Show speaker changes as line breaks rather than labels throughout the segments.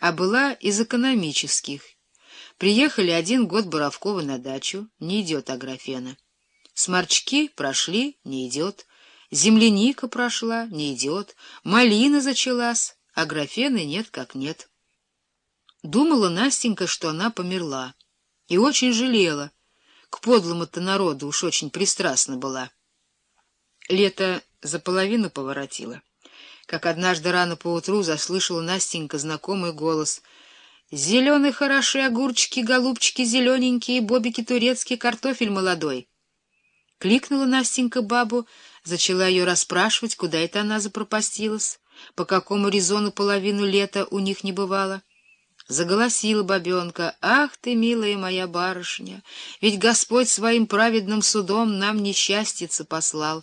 а была из экономических. Приехали один год Боровкова на дачу, не идет Аграфена. Сморчки прошли, не идет. Земляника прошла, не идет. Малина зачалась, а графены нет как нет. Думала Настенька, что она померла, и очень жалела. К подлому-то народу уж очень пристрастна была. Лето за половину поворотило. Как однажды рано поутру заслышала Настенька знакомый голос — Зеленые хороши огурчики, голубчики зелененькие, бобики турецкие, картофель молодой. Кликнула Настенька бабу, зачала ее расспрашивать, куда это она запропастилась, по какому резону половину лета у них не бывало. Заголосила бабенка, «Ах ты, милая моя барышня, ведь Господь своим праведным судом нам несчастьица послал.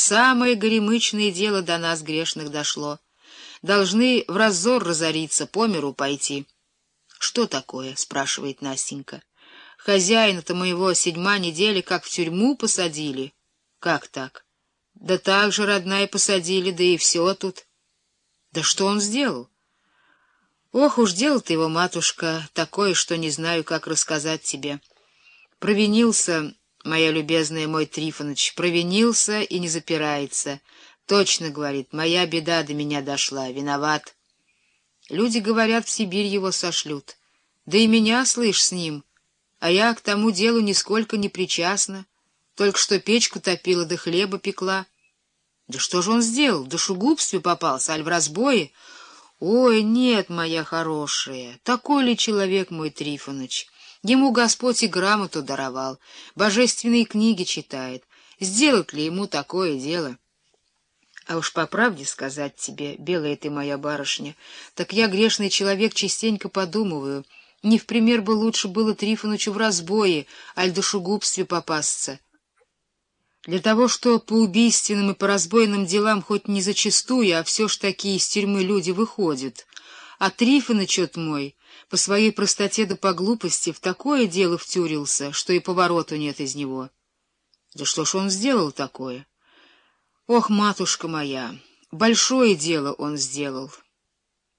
Самое горемычное дело до нас грешных дошло. Должны в разор разориться, по миру пойти». «Что такое?» — спрашивает Настенька. Хозяина-то моего седьма недели как в тюрьму посадили. Как так? Да так же, родная, посадили, да и все тут. Да что он сделал? Ох уж делал-то его, матушка, такое, что не знаю, как рассказать тебе. Провинился, моя любезная, мой Трифоныч, провинился и не запирается. Точно, говорит, моя беда до меня дошла, виноват. Люди говорят, в Сибирь его сошлют. Да и меня, слышь, с ним — а я к тому делу нисколько не причастна, только что печку топила да хлеба пекла. Да что же он сделал? В душегубстве попался, аль в разбое? Ой, нет, моя хорошая, такой ли человек мой Трифоныч? Ему Господь и грамоту даровал, божественные книги читает. Сделать ли ему такое дело? А уж по правде сказать тебе, белая ты моя барышня, так я, грешный человек, частенько подумываю — не в пример бы лучше было Трифонычу в разбое, аль душегубстве попасться. Для того, что по убийственным и по разбойным делам хоть не зачастую, а все ж такие из тюрьмы люди выходят. А Трифоныч от мой, по своей простоте да по глупости, в такое дело втюрился, что и повороту нет из него. Да что ж он сделал такое? Ох, матушка моя, большое дело он сделал.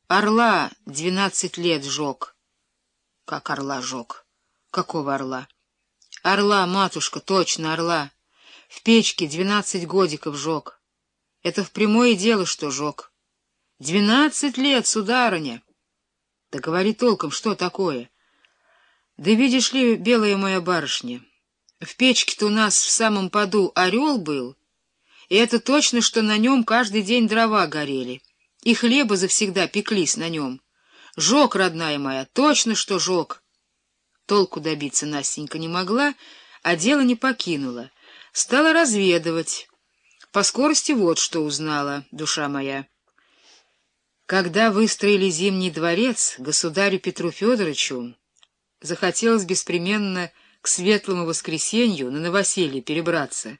Орла двенадцать лет жег. Как орла жег. Какого орла? Орла, матушка, точно орла. В печке двенадцать годиков жег. Это в прямое дело, что жег. Двенадцать лет, сударыня. Да говори толком, что такое? Да видишь ли, белая моя барышня, в печке-то у нас в самом поду орел был, и это точно, что на нем каждый день дрова горели, и хлеба завсегда пеклись на нем. Жег, родная моя, точно что жег. Толку добиться Настенька не могла, а дело не покинула. Стала разведывать. По скорости вот что узнала, душа моя. Когда выстроили Зимний дворец, государю Петру Федоровичу захотелось беспременно к светлому воскресенью на новоселье перебраться.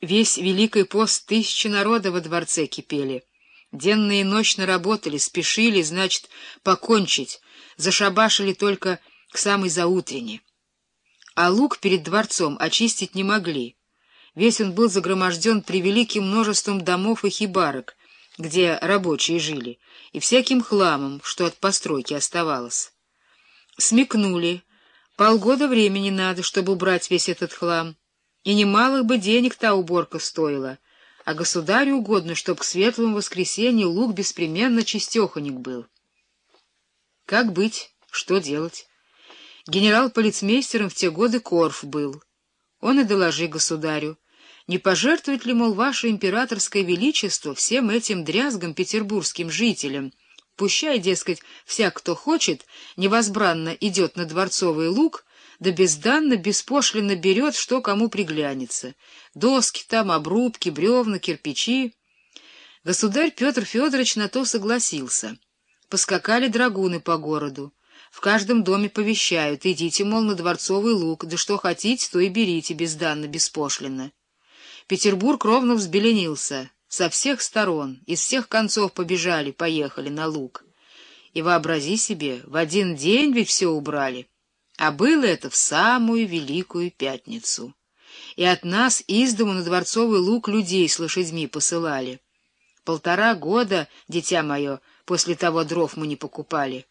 Весь Великий пост тысячи народа во дворце кипели — Денно и ночно работали, спешили, значит, покончить, зашабашили только к самой заутрене. А луг перед дворцом очистить не могли. Весь он был загроможден превеликим множеством домов и хибарок, где рабочие жили, и всяким хламом, что от постройки оставалось. Смекнули, полгода времени надо, чтобы убрать весь этот хлам, и немалых бы денег та уборка стоила — а государю угодно, чтоб к светлому воскресенью лук беспременно чистеханик был. Как быть? Что делать? Генерал-полицмейстером в те годы Корф был. Он и доложи государю. Не пожертвует ли, мол, ваше императорское величество всем этим дрязгам петербургским жителям? Пущай, дескать, всяк, кто хочет, невозбранно идет на дворцовый луг — да безданно, беспошлино берет, что кому приглянется. Доски там, обрубки, бревна, кирпичи. Государь Петр Федорович на то согласился. Поскакали драгуны по городу. В каждом доме повещают, идите, мол, на дворцовый луг, да что хотите, то и берите безданно, беспошлино. Петербург ровно взбеленился. Со всех сторон, из всех концов побежали, поехали на луг. И вообрази себе, в один день ведь все убрали. А было это в самую Великую Пятницу. И от нас из дому на Дворцовый луг людей с лошадьми посылали. Полтора года, дитя мое, После того дров мы не покупали.